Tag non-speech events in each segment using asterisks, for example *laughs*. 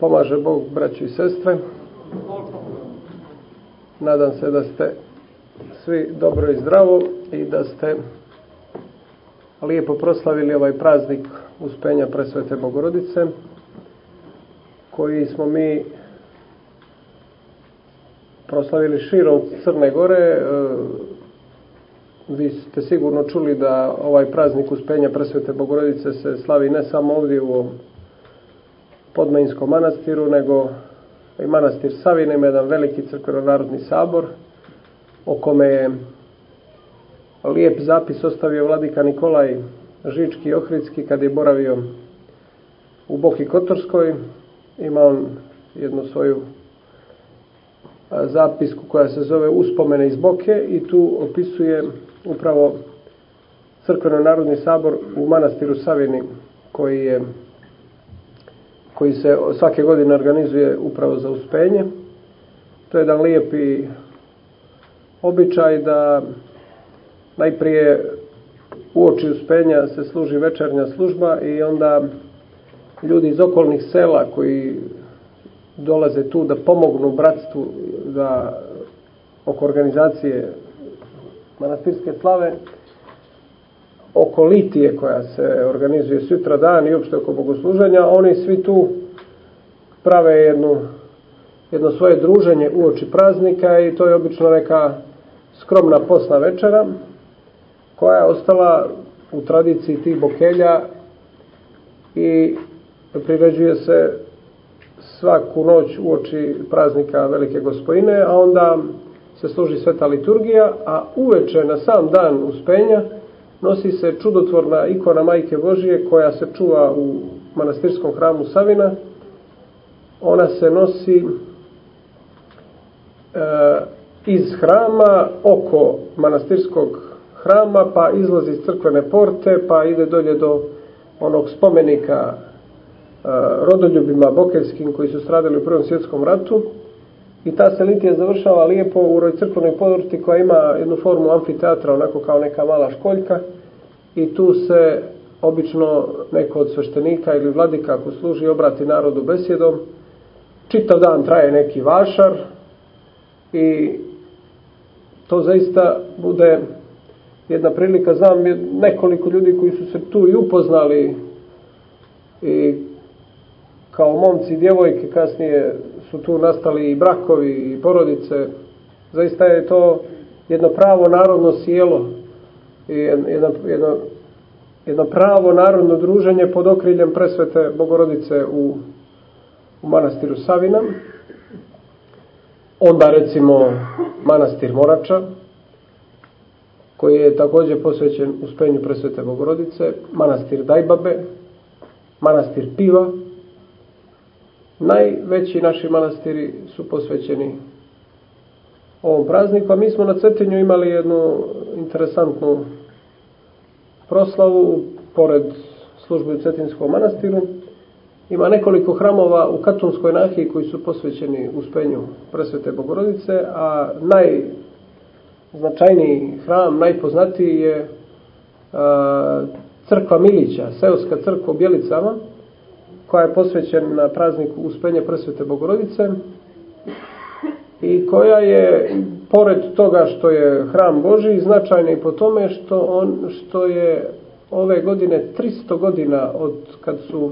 Pomaže Bog, braći i sestre. Nadam se da ste svi dobro i zdravo i da ste lijepo proslavili ovaj praznik uspenja presvete Bogorodice koji smo mi proslavili širom Crne Gore. E, vi ste sigurno čuli da ovaj praznik uspenja presvete Bogorodice se slavi ne samo ovdje u Podmajinskom manastiru, nego i manastir Savine ima jedan veliki crkveno-narodni sabor o kome je lijep zapis ostavio vladika Nikolaj Žički Ohridski kad je boravio u Boki Kotorskoj. Ima on jednu svoju zapisku koja se zove Uspomene iz Boke i tu opisuje upravo crkveno-narodni sabor u manastiru Savini koji je koji se svake godine organizuje upravo za uspenje. To je jedan lijepi običaj da najprije u oči uspenja se služi večernja služba i onda ljudi iz okolnih sela koji dolaze tu da pomognu bratstvu da oko organizacije manastirske slave oko litije koja se organizuje sutra dan i uopšte oko bogosluženja, oni svi tu prave jednu, jedno svoje druženje u oči praznika i to je obično neka skromna posna večera koja je ostala u tradiciji tih bokelja i priređuje se svaku noć u oči praznika Velike Gospojine, a onda se služi sveta liturgija, a uveče na sam dan uspenja nosi se čudotvorna ikona Majke Božije koja se čuva u manastirskom hramu Savina. Ona se nosi e, iz hrama oko manastirskog hrama, pa izlazi iz crkvene porte, pa ide dolje do onog spomenika e, rodoljubima bokeljskim koji su stradili u Prvom svjetskom ratu i ta se litija završava lijepo u roj crkvenoj podvrti koja ima jednu formu amfiteatra, onako kao neka mala školjka i tu se obično neko od sveštenika ili vladika ako služi obrati narodu besjedom. Čitav dan traje neki vašar i to zaista bude jedna prilika, znam nekoliko ljudi koji su se tu i upoznali i kao momci i djevojke kasnije su tu nastali i brakovi i porodice. Zaista je to jedno pravo narodno sjelo i jedno, jedno, jedno pravo narodno druženje pod okriljem presvete Bogorodice u, u manastiru Savina. Onda recimo manastir Morača, koji je također posvećen uspenju presvete Bogorodice, manastir Dajbabe, manastir Piva, Najveći naši manastiri su posvećeni ovom prazniku, a mi smo na Cetinju imali jednu interesantnu proslavu, pored službe u Cetinskom manastiru. Ima nekoliko hramova u Katunskoj nahiji koji su posvećeni uspenju presvete Bogorodice, a najznačajniji hram, najpoznatiji je crkva Milića, seoska crkva u Bjelicama, koja je posvećena prazniku uspenja presvete Bogorodice i koja je pored toga što je hram Boži značajna i po tome što on što je ove godine 300 godina od kad su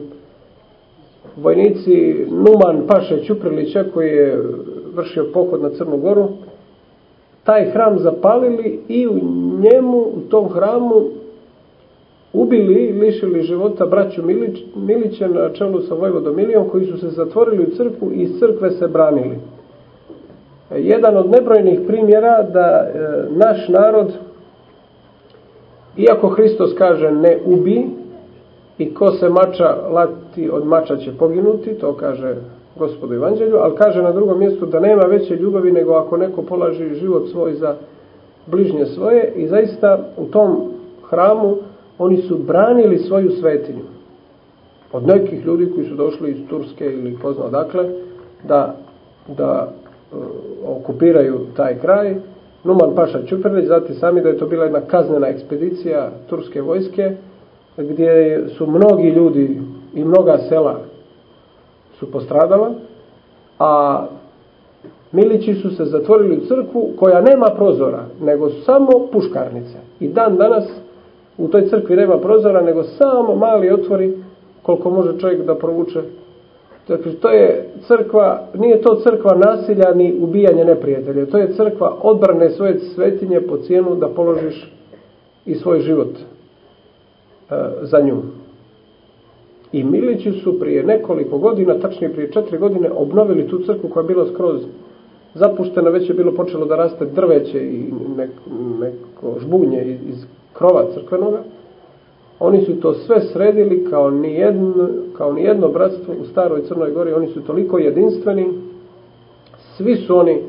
vojnici Numan Paše Ćuprilića koji je vršio pohod na Crnu Goru taj hram zapalili i u njemu u tom hramu ubili i lišili života braću Milić, Milića na čelu sa Vojvodom Milijom koji su se zatvorili u crkvu i iz crkve se branili. Jedan od nebrojnih primjera da e, naš narod, iako Hristos kaže ne ubi i ko se mača lati od mača će poginuti, to kaže gospodu Evanđelju, ali kaže na drugom mjestu da nema veće ljubavi nego ako neko polaži život svoj za bližnje svoje i zaista u tom hramu oni su branili svoju svetinju od nekih ljudi koji su došli iz Turske ili ko zna dakle da, da uh, okupiraju taj kraj Numan Paša Čuprlić znate sami da je to bila jedna kaznena ekspedicija turske vojske gdje su mnogi ljudi i mnoga sela su postradala, a Milići su se zatvorili u crkvu koja nema prozora, nego samo puškarnice. I dan danas u toj crkvi nema prozora, nego samo mali otvori koliko može čovjek da provuče. Dakle, to je crkva, nije to crkva nasilja ni ubijanja neprijatelja, to je crkva odbrane svoje svetinje po cijenu da položiš i svoj život e, za nju. I Milići su prije nekoliko godina, tačnije prije četiri godine, obnovili tu crkvu koja je bila skroz zapuštena, već je bilo počelo da raste drveće i neko, neko žbunje iz krova crkvenoga. Oni su to sve sredili kao nijedno, kao nijedno bratstvo u staroj Crnoj Gori. Oni su toliko jedinstveni. Svi su oni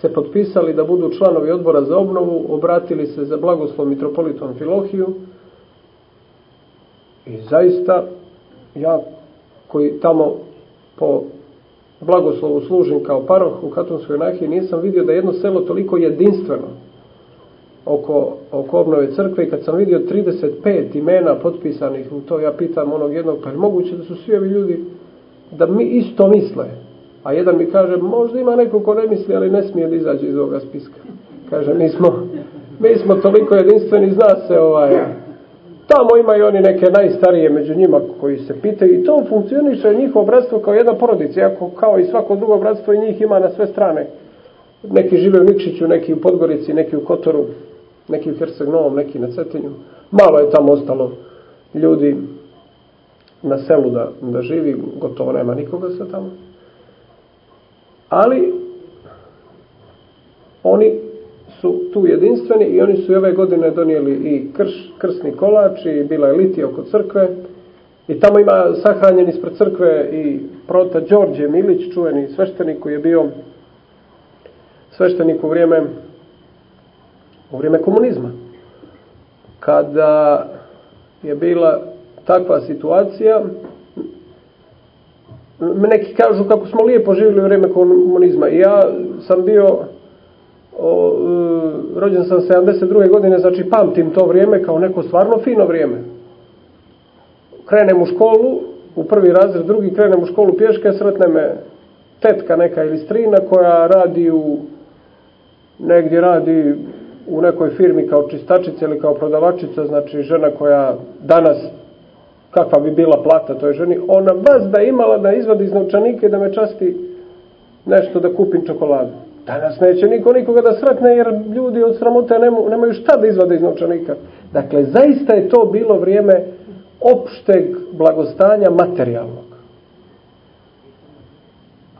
se potpisali da budu članovi odbora za obnovu, obratili se za blagoslov mitropolitom Filohiju. I zaista, ja koji tamo po blagoslovu služim kao paroh u Katonskoj anarhiji, nisam vidio da jedno selo toliko jedinstveno oko, oko obnove crkve i kad sam vidio 35 imena potpisanih u to, ja pitam onog jednog, pa je moguće da su svi ovi ljudi da mi isto misle. A jedan mi kaže, možda ima neko ko ne misli, ali ne smije da izađe iz ovoga spiska. Kaže, mi smo, mi smo toliko jedinstveni, zna se ovaj, Tamo imaju oni neke najstarije među njima koji se pitaju i to funkcioniše njihovo bratstvo kao jedna porodica, iako kao i svako drugo bratstvo i njih ima na sve strane. Neki žive u Nikšiću, neki u Podgorici, neki u Kotoru, neki u Herceg Novom, neki na Cetinju. Malo je tamo ostalo ljudi na selu da, da živi, gotovo nema nikoga sa tamo. Ali oni su tu jedinstveni i oni su i ove godine donijeli i krš, krsni kolač i bila je litija oko crkve. I tamo ima sahranjen ispred crkve i prota Đorđe Milić, čuveni sveštenik koji je bio sveštenik u vrijeme u vrijeme komunizma. Kada je bila takva situacija neki kažu kako smo lijepo živjeli u vrijeme komunizma. I ja sam bio o, e, rođen sam 72. godine, znači pamtim to vrijeme kao neko stvarno fino vrijeme. Krenem u školu, u prvi razred, drugi krenem u školu pješke, sretne me tetka neka ili strina koja radi u, negdje radi u nekoj firmi kao čistačica ili kao prodavačica, znači žena koja danas kakva bi bila plata toj ženi, ona vas da imala da izvadi iz novčanike da me časti nešto da kupim čokoladu. Danas neće niko nikoga da sretne jer ljudi od sramote nemaju šta da izvade iz novčanika. Dakle, zaista je to bilo vrijeme opšteg blagostanja materijalnog.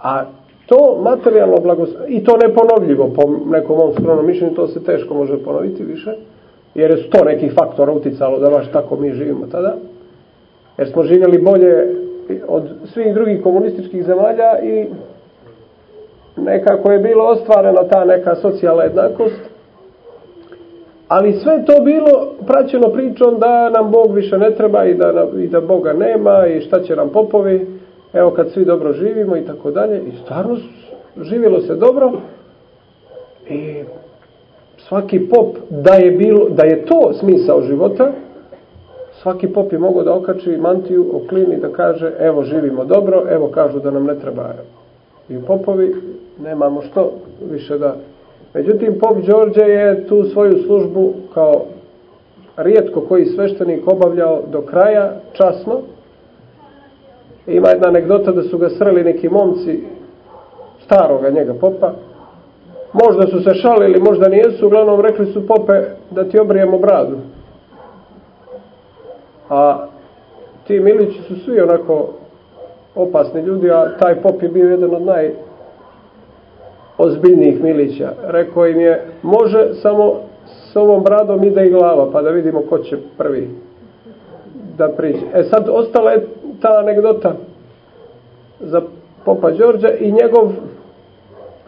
A to materijalno blagostanje, i to neponovljivo po nekom mom skromnom mišljenju, to se teško može ponoviti više, jer je sto nekih faktora uticalo da baš tako mi živimo tada, jer smo živjeli bolje od svih drugih komunističkih zemalja i nekako je bilo ostvarena ta neka socijalna jednakost, ali sve to bilo praćeno pričom da nam Bog više ne treba i da, i da Boga nema i šta će nam popovi, evo kad svi dobro živimo i tako dalje. I stvarno živjelo se dobro. I svaki pop da je, bilo, da je to smisao života, svaki pop je mogao da okači mantiju, oklini, da kaže evo živimo dobro, evo kažu da nam ne treba i popovi, nemamo što više da... Međutim, pop Đorđe je tu svoju službu kao rijetko koji sveštenik obavljao do kraja, časno. Ima jedna anegdota da su ga sreli neki momci staroga njega popa. Možda su se šalili, možda nijesu, uglavnom rekli su pope da ti obrijemo bradu. A ti milići su svi onako opasni ljudi, a taj pop je bio jedan od naj ozbiljnijih milića. Rekao im je, može samo s ovom bradom ide i glava, pa da vidimo ko će prvi da priđe. E sad, ostala je ta anegdota za popa Đorđa i njegov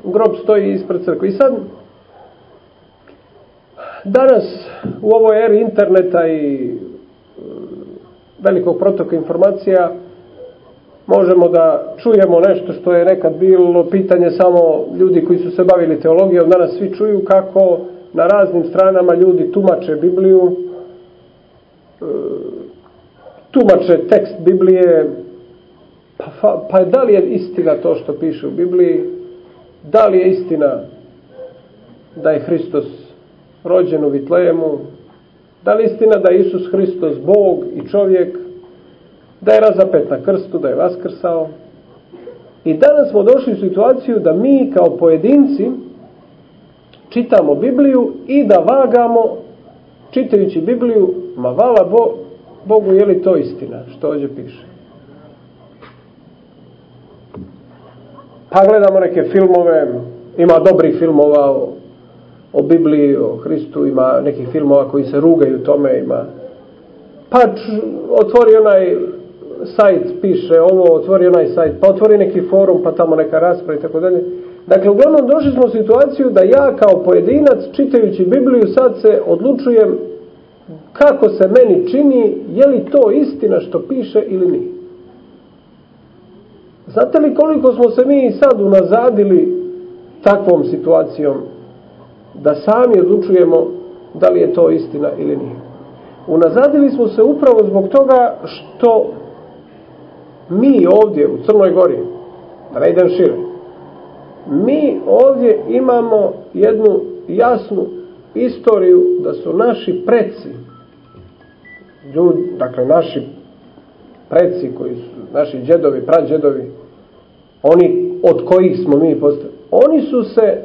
grob stoji ispred crkve. I sad, danas u ovoj eri interneta i velikog protoka informacija, možemo da čujemo nešto što je nekad bilo pitanje samo ljudi koji su se bavili teologijom, danas svi čuju kako na raznim stranama ljudi tumače Bibliju, e, tumače tekst Biblije Pa, pa da li je istina to što piše u Bibliji? Da li je istina da je Hristos rođen u Vitlejemu? Da li je istina da je Isus Hristos Bog i čovjek? Da je razapet na krstu, da je vaskrsao? I danas smo došli u situaciju da mi kao pojedinci čitamo Bibliju i da vagamo čitajući Bibliju, ma vala Bo, Bogu je li to istina što ovdje piše. Pa gledamo neke filmove, ima dobrih filmova o, o Bibliji, o Hristu, ima nekih filmova koji se rugaju tome, ima pa otvori onaj sajt, piše ovo, otvori onaj sajt, pa otvori neki forum, pa tamo neka rasprava i tako dalje. Dakle, uglavnom došli smo u situaciju da ja kao pojedinac, čitajući Bibliju, sad se odlučujem kako se meni čini, je li to istina što piše ili nije. Znate li koliko smo se mi sad unazadili takvom situacijom da sami odlučujemo da li je to istina ili nije. Unazadili smo se upravo zbog toga što mi ovdje u Crnoj Gori, da ne idem šire, mi ovdje imamo jednu jasnu istoriju da su naši preci, ljudi, dakle naši preci koji su, naši džedovi, prađedovi, oni od kojih smo mi postali, oni su se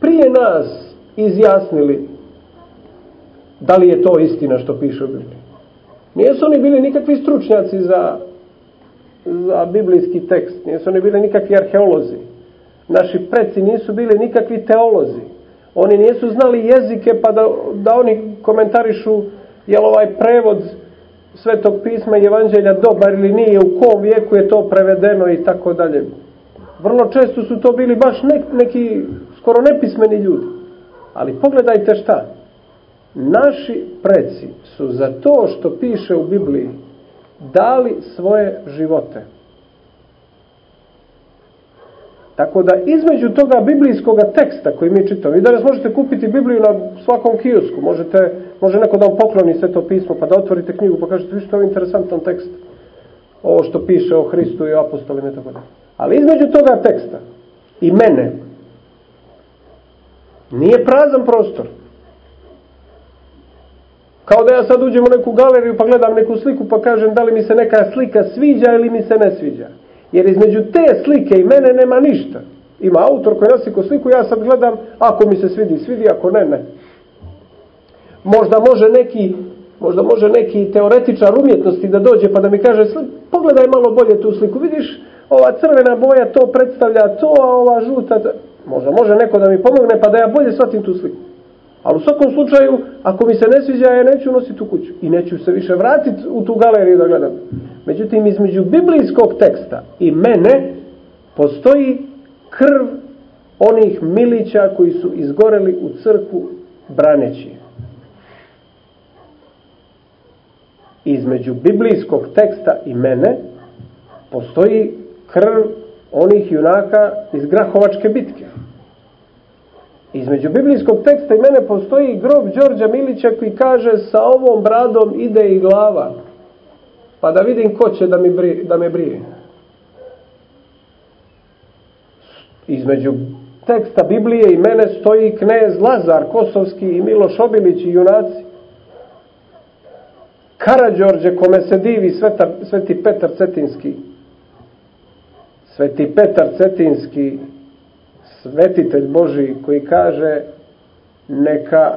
prije nas izjasnili da li je to istina što piše u Bibliji. Nijesu oni bili nikakvi stručnjaci za, za biblijski tekst, nijesu oni bili nikakvi arheolozi. Naši preci nisu bili nikakvi teolozi. Oni nisu znali jezike pa da, da oni komentarišu jel ovaj prevod svetog pisma i evanđelja dobar ili nije, u kom vijeku je to prevedeno i tako dalje. Vrlo često su to bili baš ne, neki skoro nepismeni ljudi. Ali pogledajte šta. Naši preci su za to što piše u Bibliji dali svoje živote. Tako da između toga biblijskog teksta koji mi čitamo, vi danas možete kupiti Bibliju na svakom kiosku, možete, može neko da vam pokloni sve to pismo, pa da otvorite knjigu, pa kažete, vi što je interesantan tekst, ovo što piše o Hristu i o apostolima i tako da. Ali između toga teksta i mene nije prazan prostor. Kao da ja sad uđem u neku galeriju pa gledam neku sliku pa kažem da li mi se neka slika sviđa ili mi se ne sviđa. Jer između te slike i mene nema ništa. Ima autor koji nasliko sliku, ja sad gledam, ako mi se svidi, svidi, ako ne, ne. Možda može neki, možda može neki teoretičar umjetnosti da dođe pa da mi kaže, pogledaj malo bolje tu sliku, vidiš, ova crvena boja to predstavlja to, a ova žuta, možda može neko da mi pomogne pa da ja bolje shvatim tu sliku. Ali u svakom slučaju, ako mi se ne sviđa, ja neću nositi u kuću. I neću se više vratiti u tu galeriju da gledam. Međutim, između biblijskog teksta i mene postoji krv onih milića koji su izgoreli u crkvu braneći. Između biblijskog teksta i mene postoji krv onih junaka iz Grahovačke bitke. Između biblijskog teksta i mene postoji grob Đorđa Milića koji kaže sa ovom bradom ide i glava. Pa da vidim ko će da, mi bri, da me brije. Između teksta Biblije i mene stoji knez Lazar Kosovski i Miloš Obilić i junaci. Karađorđe kome se divi svetar, sveti Petar Cetinski. Sveti Petar Cetinski svetitelj Boži koji kaže neka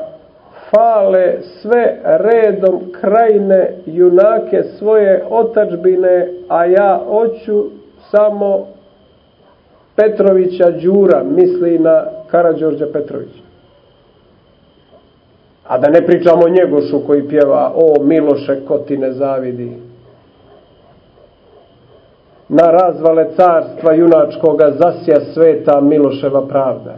fale sve redom krajne junake svoje otačbine, a ja hoću samo Petrovića Đura, misli na Karadžorđa Petrovića. A da ne pričamo o Njegošu koji pjeva O Miloše, ko ti ne zavidi na razvale carstva junačkoga zasja sveta Miloševa pravda.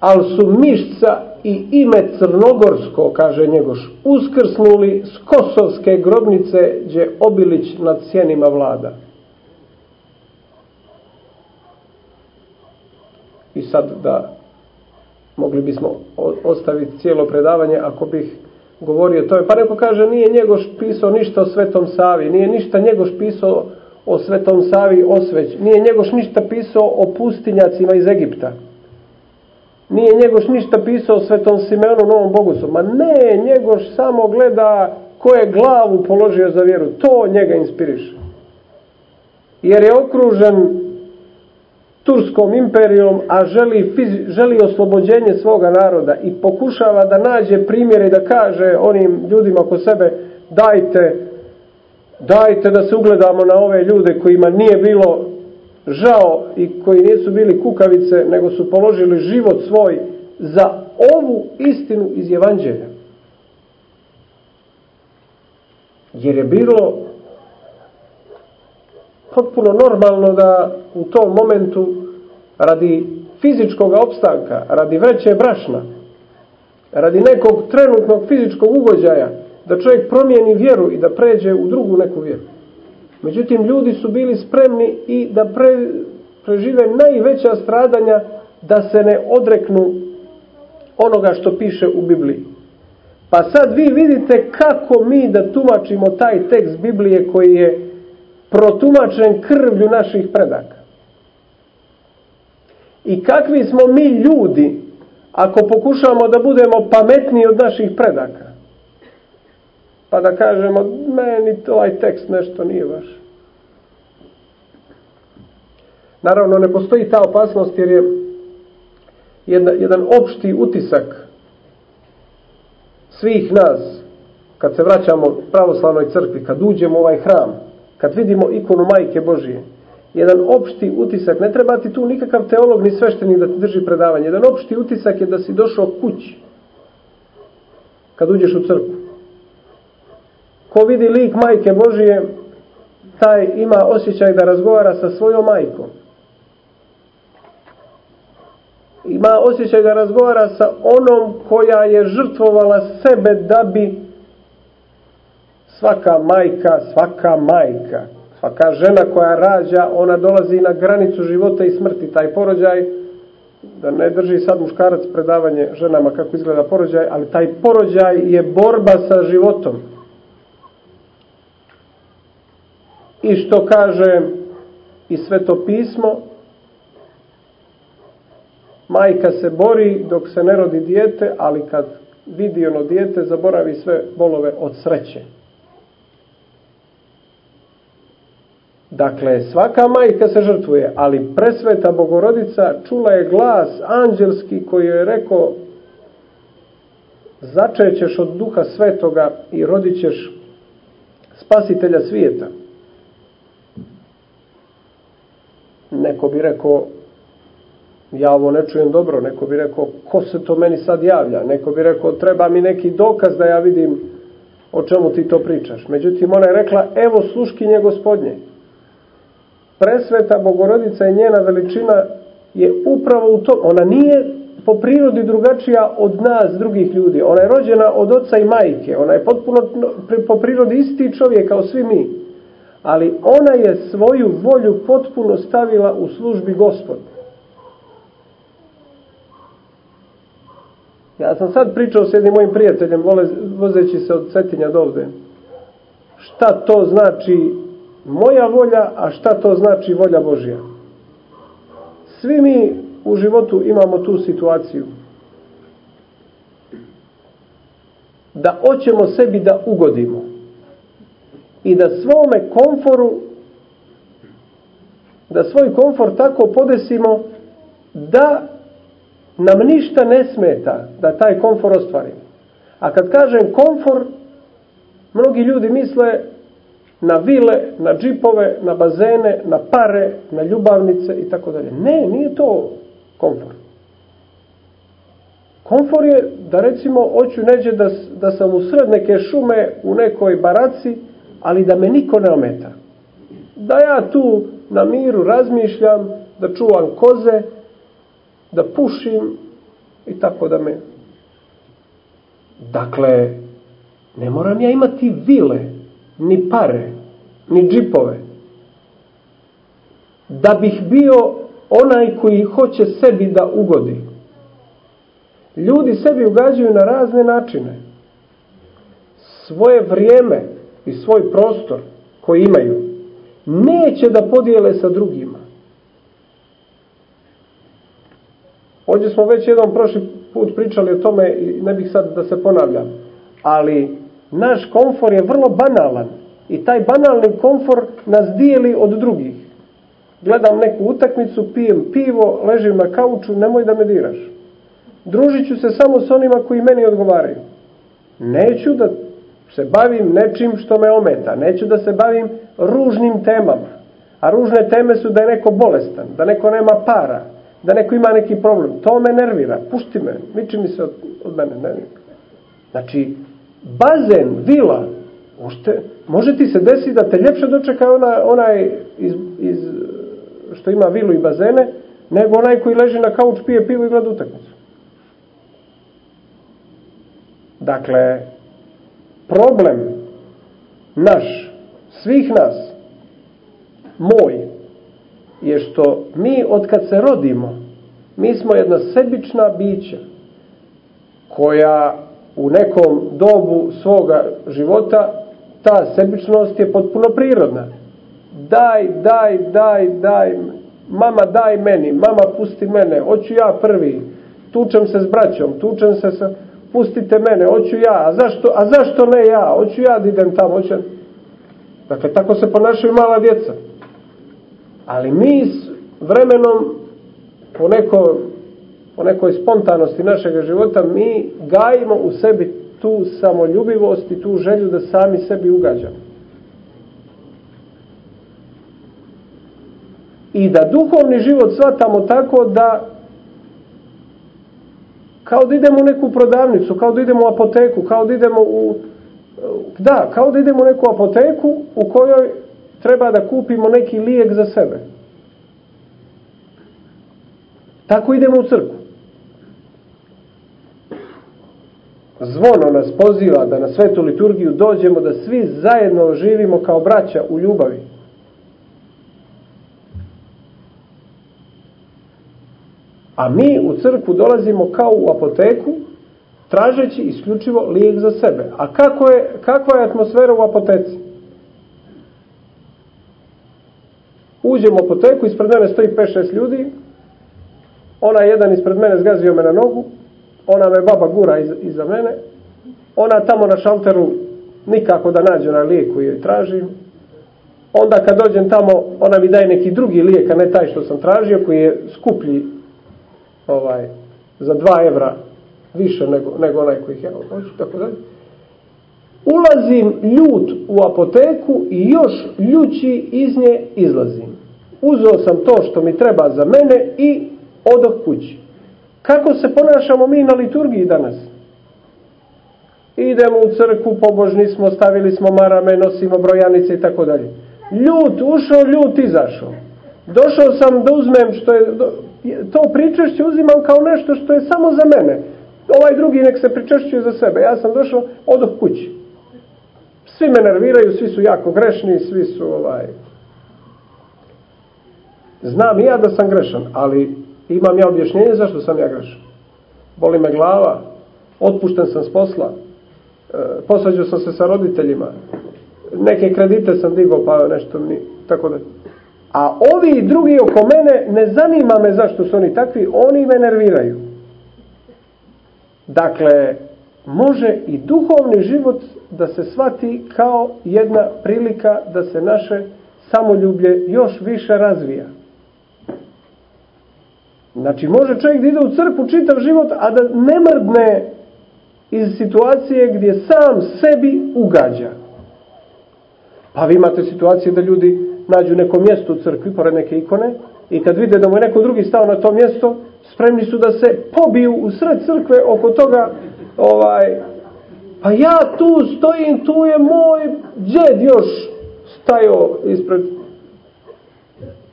Al su mišca i ime Crnogorsko, kaže Njegoš, uskrsnuli s kosovske grobnice gdje Obilić nad sjenima vlada. I sad da mogli bismo ostaviti cijelo predavanje ako bih govorio to. Pa neko kaže nije Njegoš pisao ništa o Svetom Savi, nije ništa Njegoš pisao o Svetom Savi osveć, nije Njegoš ništa pisao o pustinjacima iz Egipta. Nije Njegoš ništa pisao o Svetom Simeonu Novom Bogusu. Ma ne, Njegoš samo gleda ko je glavu položio za vjeru. To njega inspiriše. Jer je okružen Turskom imperijom, a želi, želi oslobođenje svoga naroda i pokušava da nađe primjere i da kaže onim ljudima oko sebe dajte, dajte da se ugledamo na ove ljude kojima nije bilo žao i koji nisu bili kukavice, nego su položili život svoj za ovu istinu iz Evanđelja. Jer je bilo potpuno normalno da u tom momentu radi fizičkog opstanka, radi vreće brašna, radi nekog trenutnog fizičkog ugođaja, da čovjek promijeni vjeru i da pređe u drugu neku vjeru. Međutim, ljudi su bili spremni i da pre, prežive najveća stradanja da se ne odreknu onoga što piše u Bibliji. Pa sad vi vidite kako mi da tumačimo taj tekst Biblije koji je protumačen krvlju naših predaka. I kakvi smo mi ljudi ako pokušamo da budemo pametniji od naših predaka. Pa da kažemo, meni ovaj tekst nešto nije baš. Naravno, ne postoji ta opasnost jer je jedna, jedan opšti utisak svih nas, kad se vraćamo pravoslavnoj crkvi, kad uđemo u ovaj hram, kad vidimo ikonu Majke Božije, jedan opšti utisak, ne treba ti tu nikakav teolog ni sveštenik da ti drži predavanje, jedan opšti utisak je da si došao kući, kad uđeš u crkvu. Ko vidi lik Majke Božije, taj ima osjećaj da razgovara sa svojom majkom. Ima osjećaj da razgovara sa onom koja je žrtvovala sebe da bi svaka majka, svaka majka, svaka žena koja rađa, ona dolazi na granicu života i smrti. Taj porođaj, da ne drži sad muškarac predavanje ženama kako izgleda porođaj, ali taj porođaj je borba sa životom. I što kaže i sveto pismo, majka se bori dok se ne rodi dijete, ali kad vidi ono dijete, zaboravi sve bolove od sreće. Dakle, svaka majka se žrtvuje, ali presveta bogorodica čula je glas anđelski koji je rekao začećeš od duha svetoga i rodit ćeš spasitelja svijeta. Neko bi rekao, ja ovo ne čujem dobro, neko bi rekao, ko se to meni sad javlja? Neko bi rekao, treba mi neki dokaz da ja vidim o čemu ti to pričaš. Međutim, ona je rekla, evo sluškinje gospodnje. Presveta Bogorodica i njena veličina je upravo u tom. Ona nije po prirodi drugačija od nas, drugih ljudi. Ona je rođena od oca i majke. Ona je potpuno po prirodi isti čovjek kao svi mi ali ona je svoju volju potpuno stavila u službi gospoda. Ja sam sad pričao s jednim mojim prijateljem, vozeći se od Cetinja do ovde. Šta to znači moja volja, a šta to znači volja Božja? Svi mi u životu imamo tu situaciju. Da hoćemo sebi da ugodimo i da svome komforu da svoj komfor tako podesimo da nam ništa ne smeta da taj komfor ostvarimo. A kad kažem komfor, mnogi ljudi misle na vile, na džipove, na bazene, na pare, na ljubavnice i tako dalje. Ne, nije to komfor. Komfor je da recimo hoću neđe da, da sam u sred neke šume u nekoj baraci ali da me niko ne ometa. Da ja tu na miru razmišljam, da čuvam koze, da pušim i tako da me... Dakle, ne moram ja imati vile, ni pare, ni džipove. Da bih bio onaj koji hoće sebi da ugodi. Ljudi sebi ugađaju na razne načine. Svoje vrijeme i svoj prostor koji imaju neće da podijele sa drugima. Ovdje smo već jednom prošli put pričali o tome i ne bih sad da se ponavljam. Ali naš komfor je vrlo banalan i taj banalni komfor nas dijeli od drugih. Gledam neku utakmicu, pijem pivo, ležim na kauču, nemoj da me diraš. Družit ću se samo s onima koji meni odgovaraju. Neću da se bavim nečim što me ometa. Neću da se bavim ružnim temama. A ružne teme su da je neko bolestan, da neko nema para, da neko ima neki problem. To me nervira. Pušti me, miči mi se od, od mene. Ne. Znači, bazen, vila, ušte, može ti se desiti da te ljepše dočeka ona, onaj iz, iz, što ima vilu i bazene, nego onaj koji leži na kauč, pije pivo i gleda utakmicu. Dakle, problem naš, svih nas, moj, je što mi od kad se rodimo, mi smo jedna sebična bića koja u nekom dobu svoga života ta sebičnost je potpuno prirodna. Daj, daj, daj, daj, mama daj meni, mama pusti mene, hoću ja prvi, tučem se s braćom, tučem se sa, pustite mene, hoću ja, a zašto, a zašto ne ja, hoću ja da idem tamo, hoću... Dakle, tako se ponašaju mala djeca. Ali mi s vremenom, po, neko, po nekoj spontanosti našeg života, mi gajimo u sebi tu samoljubivost i tu želju da sami sebi ugađamo. I da duhovni život shvatamo tako da kao da idemo u neku prodavnicu, kao da idemo u apoteku, kao da idemo u da, kao da idemo u neku apoteku u kojoj treba da kupimo neki lijek za sebe. Tako idemo u crku. Zvono nas poziva da na svetu liturgiju dođemo da svi zajedno živimo kao braća u ljubavi. A mi u crkvu dolazimo kao u apoteku, tražeći isključivo lijek za sebe. A kako je, kakva je atmosfera u apoteci? Uđemo u apoteku, ispred mene stoji 5-6 ljudi, ona jedan ispred mene zgazio me na nogu, ona me baba gura iza, iza mene, ona tamo na šalteru nikako da nađe na lijek koji joj tražim, onda kad dođem tamo, ona mi daje neki drugi lijek, a ne taj što sam tražio, koji je skuplji ovaj, za 2 evra više nego, nego onaj koji ja hoću, tako dalje. Ulazim ljut u apoteku i još ljući iz nje izlazim. Uzeo sam to što mi treba za mene i odoh kući. Kako se ponašamo mi na liturgiji danas? Idemo u crku, pobožni smo, stavili smo marame, nosimo brojanice i tako dalje. Ljut ušao, ljut izašao. Došao sam da uzmem što je, to pričešće uzimam kao nešto što je samo za mene. Ovaj drugi nek se pričešćuje za sebe. Ja sam došao, odoh kući. Svi me nerviraju, svi su jako grešni, svi su ovaj... Znam i ja da sam grešan, ali imam ja objašnjenje zašto sam ja grešan. Boli me glava, otpušten sam s posla, e, posađao sam se sa roditeljima, neke kredite sam digao pa nešto mi, tako da. A ovi drugi oko mene ne zanima me zašto su oni takvi, oni me nerviraju. Dakle, može i duhovni život da se shvati kao jedna prilika da se naše samoljublje još više razvija. Znači, može čovjek da ide u crkvu čitav život, a da ne mrdne iz situacije gdje sam sebi ugađa. Pa vi imate situacije da ljudi nađu neko mjesto u crkvi, pored neke ikone, i kad vide da mu je neko drugi stao na to mjesto, spremni su da se pobiju u sred crkve oko toga, ovaj, pa ja tu stojim, tu je moj džed još stajao ispred.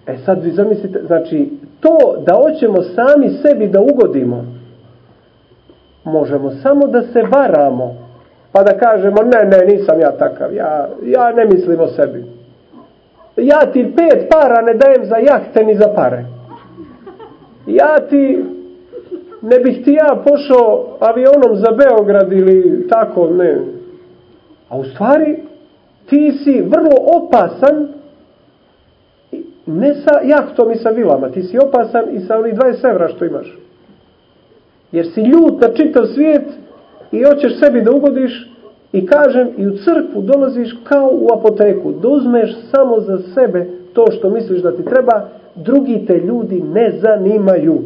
E sad vi zamislite, znači, to da hoćemo sami sebi da ugodimo, možemo samo da se varamo, pa da kažemo, ne, ne, nisam ja takav, ja, ja ne mislim o sebi. Ja ti pet para ne dajem za jahte ni za pare. Ja ti ne bih ti ja pošao avionom za Beograd ili tako, ne. A u stvari ti si vrlo opasan ne sa jahtom i sa vilama, ti si opasan i sa onih 20 evra što imaš. Jer si ljut na čitav svijet i hoćeš sebi da ugodiš i kažem i u crkvu dolaziš kao u apoteku, da uzmeš samo za sebe to što misliš da ti treba, drugi te ljudi ne zanimaju.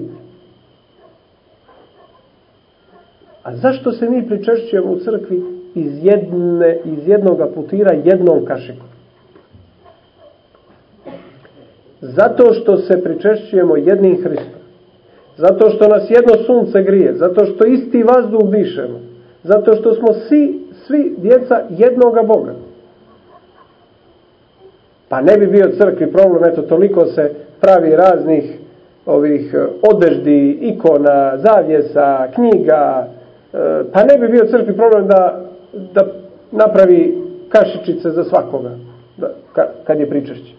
A zašto se mi pričešćujemo u crkvi iz, jedne, iz jednoga putira jednom kašikom? Zato što se pričešćujemo jednim Hristom. Zato što nas jedno sunce grije. Zato što isti vazduh dišemo. Zato što smo svi, svi djeca jednoga Boga. Pa ne bi bio crkvi problem, eto toliko se pravi raznih ovih e, odeždi, ikona, zavjesa, knjiga, e, pa ne bi bio crkvi problem da, da napravi kašičice za svakoga, da, kad je pričešće.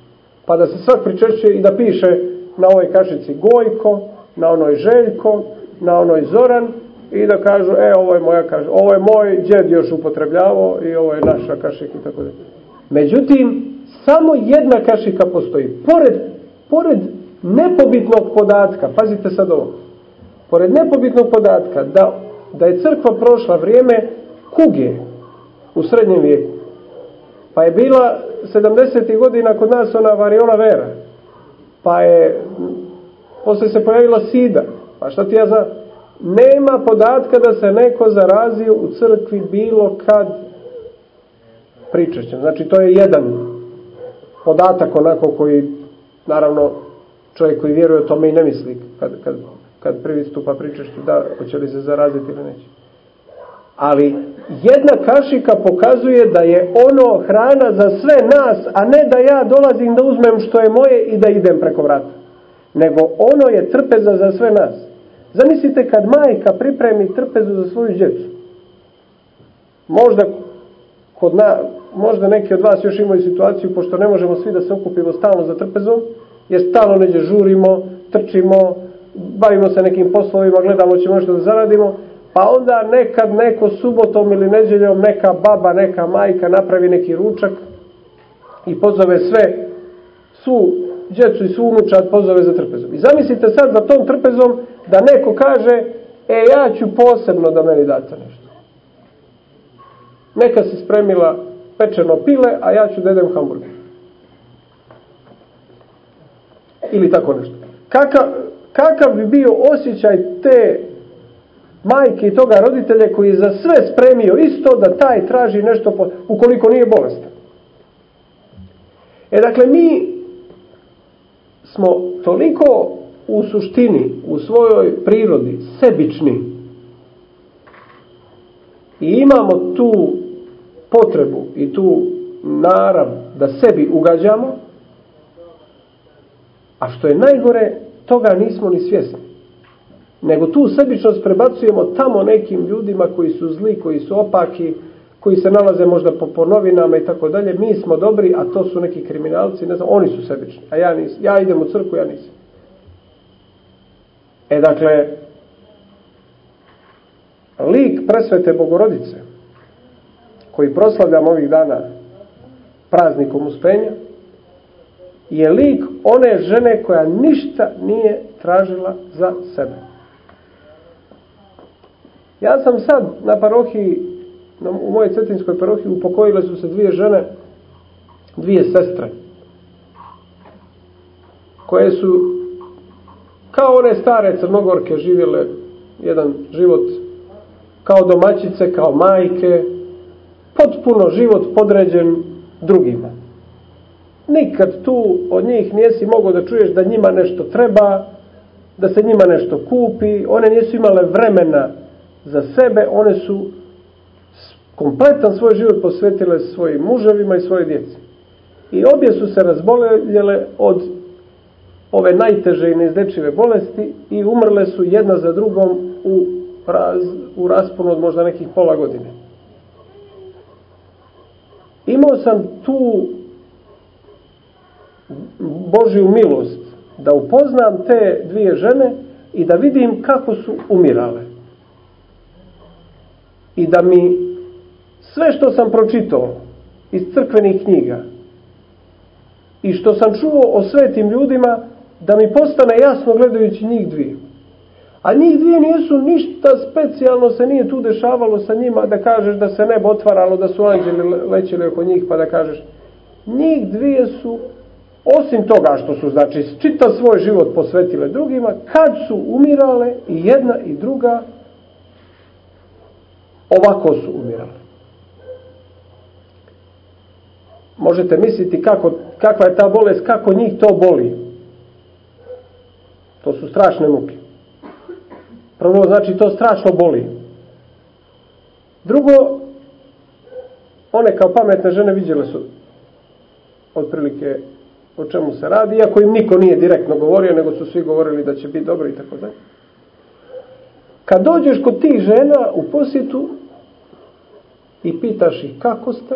Pa da se svak pričešće i da piše na ovoj kašici Gojko, na onoj Željko, na onoj Zoran i da kažu, e, ovo je moja kašika, ovo je moj djed još upotrebljavao i ovo je naša kašika i tako da. Međutim, samo jedna kašika postoji. Pored, pored nepobitnog podatka, pazite sad ovo, pored nepobitnog podatka da, da je crkva prošla vrijeme kuge u srednjem vijeku, pa je bila 70. godina kod nas ona variola vera, pa je posle se pojavila sida, pa šta ti ja za... Nema podatka da se neko zarazio u crkvi bilo kad pričaćem. Znači to je jedan podatak onako koji naravno čovjek koji vjeruje o tome i ne misli kad, kad, kad prvi stupa pričašću da hoće li se zaraziti ili neće. Ali jedna kašika pokazuje da je ono hrana za sve nas, a ne da ja dolazim da uzmem što je moje i da idem preko vrata. Nego ono je trpeza za sve nas. Zamislite kad majka pripremi trpezu za svoju djecu. Možda kod na, možda neki od vas još imaju situaciju, pošto ne možemo svi da se okupimo stalno za trpezom, jer stalno neđe žurimo, trčimo, bavimo se nekim poslovima, gledamo ćemo nešto da zaradimo, pa onda nekad neko subotom ili neđeljom neka baba, neka majka napravi neki ručak i pozove sve, svu djecu i svu unučad pozove za trpezom. I zamislite sad za tom trpezom da neko kaže, e ja ću posebno da meni date nešto. Neka se spremila pečeno pile, a ja ću da jedem hamburger. Ili tako nešto. Kakav, kakav bi bio osjećaj te majke i toga roditelja koji je za sve spremio isto da taj traži nešto po, ukoliko nije bolestan. E dakle mi smo toliko u suštini, u svojoj prirodi sebični i imamo tu potrebu i tu narav da sebi ugađamo, a što je najgore, toga nismo ni svjesni. Nego tu sebičnost prebacujemo tamo nekim ljudima koji su zli, koji su opaki, koji se nalaze možda po, po novinama i tako dalje. Mi smo dobri, a to su neki kriminalci, ne znam, oni su sebični, a ja nisam. Ja idem u crku, ja nisam. E dakle, lik presvete Bogorodice, koji proslavljam ovih dana praznikom uspenja, je lik one žene koja ništa nije tražila za sebe. Ja sam sad na parohiji, u mojoj cetinskoj parohiji upokojile su se dvije žene, dvije sestre, koje su kao one stare crnogorke živjele jedan život kao domaćice, kao majke, potpuno život podređen drugima. Nikad tu od njih nijesi mogao da čuješ da njima nešto treba, da se njima nešto kupi, one nisu imale vremena za sebe, one su kompletan svoj život posvetile svojim muževima i svoje djeci. I obje su se razboljele od ove najteže i neizlečive bolesti i umrle su jedna za drugom u, raz, u rasponu od možda nekih pola godine. Imao sam tu Božju milost da upoznam te dvije žene i da vidim kako su umirale. I da mi sve što sam pročitao iz crkvenih knjiga i što sam čuo o svetim ljudima, da mi postane jasno gledajući njih dvije. A njih dvije nisu ništa specijalno se nije tu dešavalo sa njima da kažeš da se nebo otvaralo, da su anđeli lećeli oko njih pa da kažeš njih dvije su osim toga što su znači čitav svoj život posvetile drugima, kad su umirale i jedna i druga ovako su umirale. Možete misliti kako, kakva je ta bolest, kako njih to boli. To su strašne muke. Prvo, znači, to strašno boli. Drugo, one kao pametne žene vidjele su otprilike o čemu se radi, iako im niko nije direktno govorio, nego su svi govorili da će biti dobro i tako dalje. Kad dođeš kod tih žena u posjetu i pitaš ih kako ste,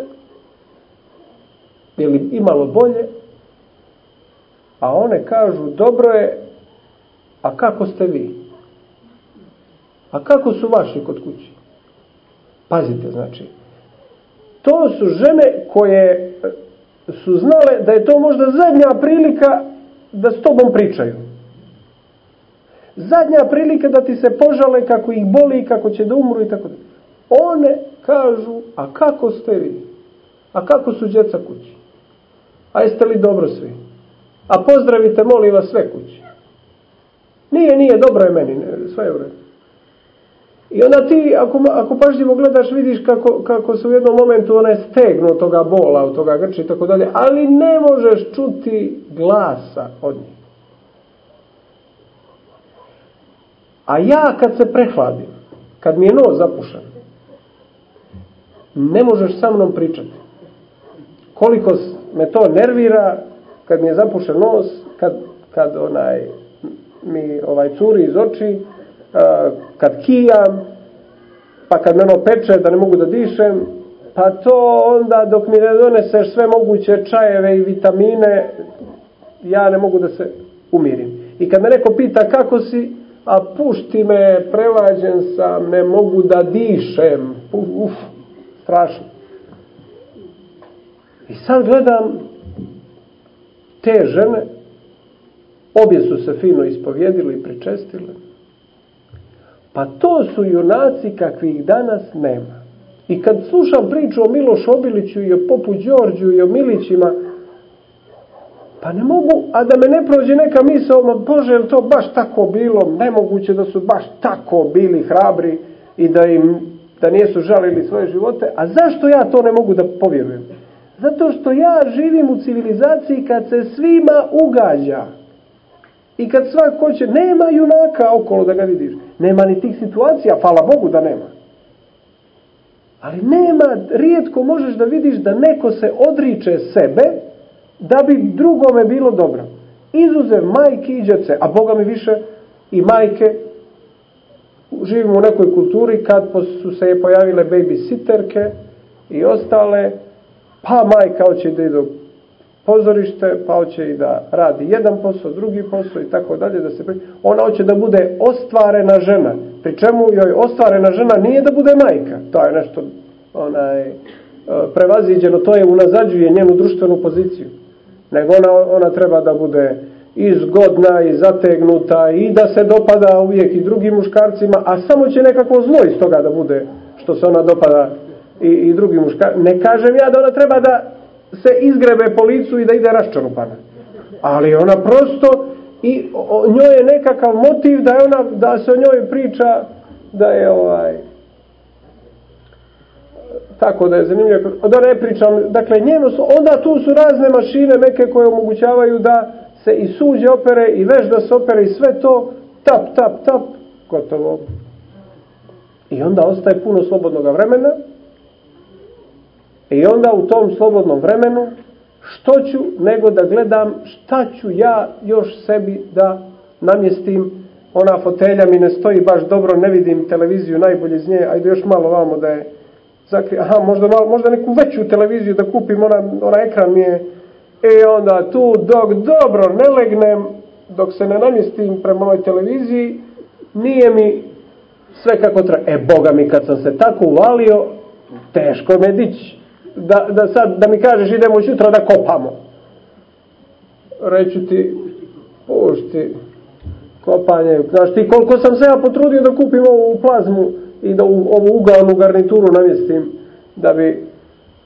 je li imalo bolje, a one kažu dobro je, a kako ste vi? A kako su vaši kod kući? Pazite, znači, to su žene koje su znale da je to možda zadnja prilika da s tobom pričaju. Zadnja prilika da ti se požale kako ih boli, kako će da umru i tako da. One kažu, a kako ste vi? A kako su djeca kući? A jeste li dobro svi? A pozdravite, molim vas, sve kući. Nije, nije, dobro je meni, sve je u redu. I onda ti, ako, ako pažljivo gledaš, vidiš kako, kako se u jednom momentu one stegnu od toga bola, od toga grče i tako dalje, ali ne možeš čuti glasa od njih. A ja kad se prehladim, kad mi je nos zapušan, ne možeš sa mnom pričati. Koliko me to nervira kad mi je zapušen nos, kad, kad onaj mi ovaj curi iz oči, kad kijam, pa kad meno peče da ne mogu da dišem, pa to onda dok mi ne doneseš sve moguće čajeve i vitamine, ja ne mogu da se umirim. I kad me neko pita kako si, a pušti me, prevađen sam, ne mogu da dišem, uf, strašno. I sad gledam te žene, obje su se fino ispovjedile i pričestile, Pa to su junaci kakvih danas nema. I kad slušam priču o Miloš Obiliću i o Popu Đorđu i o Milićima, pa ne mogu, a da me ne prođe neka misla, ma Bože, je to baš tako bilo? Nemoguće da su baš tako bili hrabri i da im da nisu žalili svoje živote. A zašto ja to ne mogu da povjerujem? Zato što ja živim u civilizaciji kad se svima ugađa. I kad svak hoće, nema junaka okolo da ga vidiš. Nema ni tih situacija, hvala Bogu da nema. Ali nema, rijetko možeš da vidiš da neko se odriče sebe da bi drugome bilo dobro. Izuzev majke i djece, a Boga mi više i majke, živimo u nekoj kulturi kad su se pojavile babysitterke i ostale, pa majka hoće da ide pozorište, pa hoće i da radi jedan posao, drugi posao i tako dalje. Da se Ona hoće da bude ostvarena žena. Pri čemu joj ostvarena žena nije da bude majka. To je nešto onaj, e, prevaziđeno, to je unazađuje njenu društvenu poziciju. Nego ona, ona treba da bude i zgodna i zategnuta i da se dopada uvijek i drugim muškarcima, a samo će nekako zlo iz toga da bude što se ona dopada i, i drugim muškarcima. Ne kažem ja da ona treba da se izgrebe po licu i da ide raščarupana. Ali ona prosto i o, njoj je nekakav motiv da je ona da se o njoj priča da je ovaj tako da je zanimljivo da ne pričam dakle njeno su, onda tu su razne mašine neke koje omogućavaju da se i suđe opere i veš da se opere i sve to tap tap tap gotovo. I onda ostaje puno slobodnog vremena. I onda u tom slobodnom vremenu što ću nego da gledam šta ću ja još sebi da namjestim? Ona fotelja mi ne stoji baš dobro ne vidim televiziju najbolje iz nje. Ajde još malo vamo da je zakri... aha možda, malo, možda neku veću televiziju da kupim ona, ona ekran mi je i onda tu dok dobro ne legnem dok se ne namjestim prema ovoj televiziji nije mi sve kako treba. E, Boga mi, kad sam se tako uvalio, teško me dići. Da, da sad, da mi kažeš idemo jutro da kopamo. Reću ti, pušti, kopanje. Znaš ti koliko sam se ja potrudio da kupim ovu plazmu i da u, ovu ugalnu garnituru namjestim da bi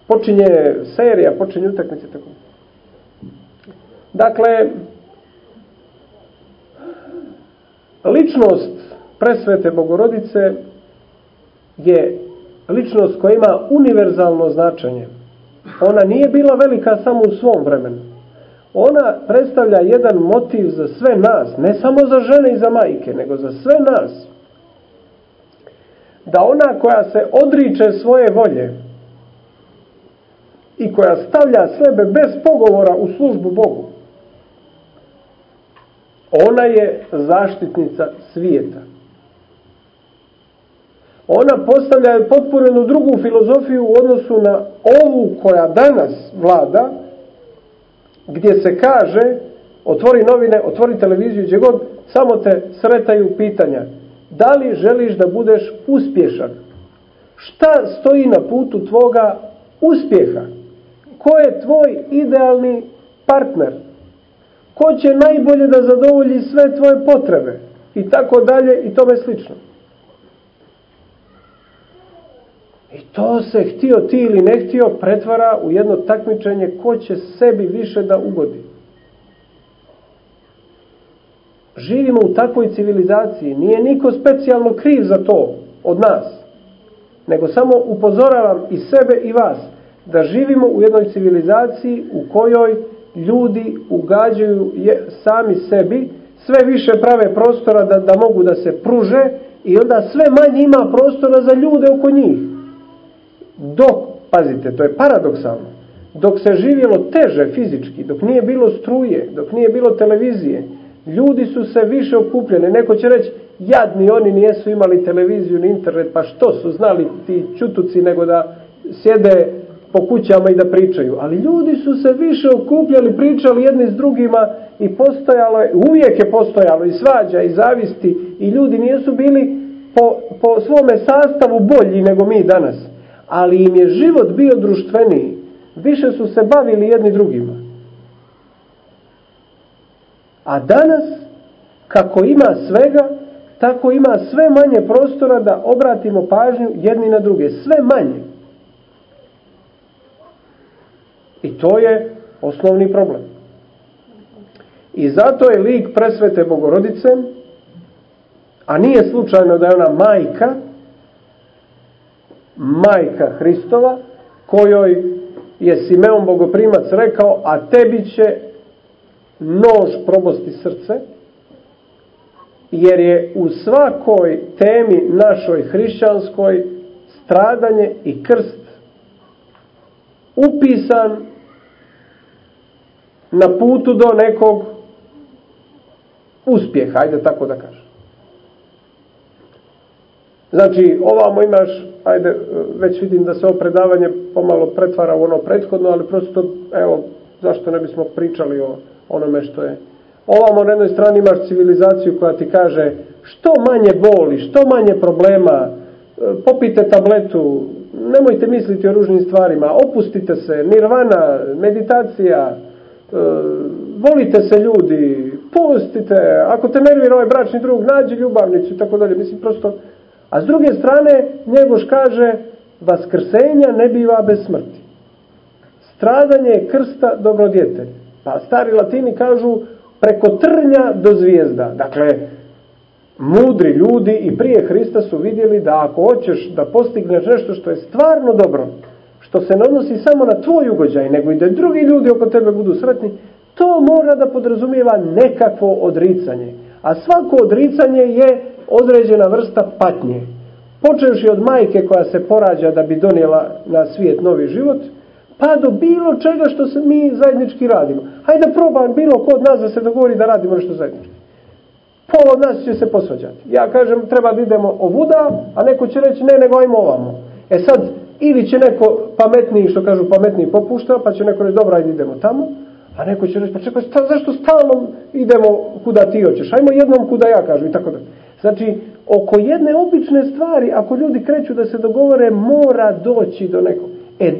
počinje serija, počinje utakmice tako. Dakle, ličnost presvete bogorodice je ličnost koja ima univerzalno značenje. Ona nije bila velika samo u svom vremenu. Ona predstavlja jedan motiv za sve nas, ne samo za žene i za majke, nego za sve nas. Da ona koja se odriče svoje volje i koja stavlja sebe bez pogovora u službu Bogu, ona je zaštitnica svijeta. Ona postavlja potpuno drugu filozofiju u odnosu na ovu koja danas vlada, gdje se kaže, otvori novine, otvori televiziju, gdje god, samo te sretaju pitanja. Da li želiš da budeš uspješan? Šta stoji na putu tvoga uspjeha? Ko je tvoj idealni partner? Ko će najbolje da zadovolji sve tvoje potrebe? I tako dalje i tome slično. I to se htio ti ili ne htio pretvara u jedno takmičenje ko će sebi više da ugodi. Živimo u takvoj civilizaciji. Nije niko specijalno kriv za to od nas. Nego samo upozoravam i sebe i vas da živimo u jednoj civilizaciji u kojoj ljudi ugađaju je, sami sebi, sve više prave prostora da, da mogu da se pruže i onda sve manje ima prostora za ljude oko njih. Dok, pazite, to je paradoksalno, dok se živjelo teže fizički, dok nije bilo struje, dok nije bilo televizije, ljudi su se više okupljeni. Neko će reći, jadni oni nijesu imali televiziju ni internet, pa što su znali ti čutuci nego da sjede po kućama i da pričaju. Ali ljudi su se više okupljali, pričali jedni s drugima i postojalo je, uvijek je postojalo i svađa i zavisti i ljudi nijesu bili po, po svome sastavu bolji nego mi danas ali im je život bio društveniji. Više su se bavili jedni drugima. A danas, kako ima svega, tako ima sve manje prostora da obratimo pažnju jedni na druge. Sve manje. I to je osnovni problem. I zato je lik presvete bogorodice, a nije slučajno da je ona majka, majka Hristova, kojoj je Simeon Bogoprimac rekao, a tebi će nož probosti srce, jer je u svakoj temi našoj hrišćanskoj stradanje i krst upisan na putu do nekog uspjeha, ajde tako da kažem. Znači, ovamo imaš, ajde, već vidim da se ovo predavanje pomalo pretvara u ono prethodno, ali prosto, evo, zašto ne bismo pričali o onome što je. Ovamo na jednoj strani imaš civilizaciju koja ti kaže što manje boli, što manje problema, popite tabletu, nemojte misliti o ružnim stvarima, opustite se, nirvana, meditacija, volite se ljudi, pustite, ako te nervira ovaj bračni drug, nađi ljubavnicu i tako dalje. Mislim, prosto, a s druge strane, Njegoš kaže, vaskrsenja ne biva bez smrti. Stradanje je krsta dobrodjetelj. Pa stari latini kažu, preko trnja do zvijezda. Dakle, mudri ljudi i prije Hrista su vidjeli da ako hoćeš da postigneš nešto što je stvarno dobro, što se ne odnosi samo na tvoj ugođaj, nego i da drugi ljudi oko tebe budu sretni, to mora da podrazumijeva nekakvo odricanje. A svako odricanje je određena vrsta patnje. Počevši od majke koja se porađa da bi donijela na svijet novi život, pa do bilo čega što se mi zajednički radimo. Hajde probam bilo ko od nas da se dogovori da radimo nešto zajednički. Pol od nas će se posvađati. Ja kažem treba da idemo ovuda, a neko će reći ne nego ajmo ovamo. E sad, ili će neko pametniji, što kažu pametniji popušta, pa će neko reći dobro ajde idemo tamo, a neko će reći pa čekaj zašto stalno idemo kuda ti hoćeš, ajmo jednom kuda ja kažem i tako da. Znači, oko jedne obične stvari, ako ljudi kreću da se dogovore, mora doći do nekog. E,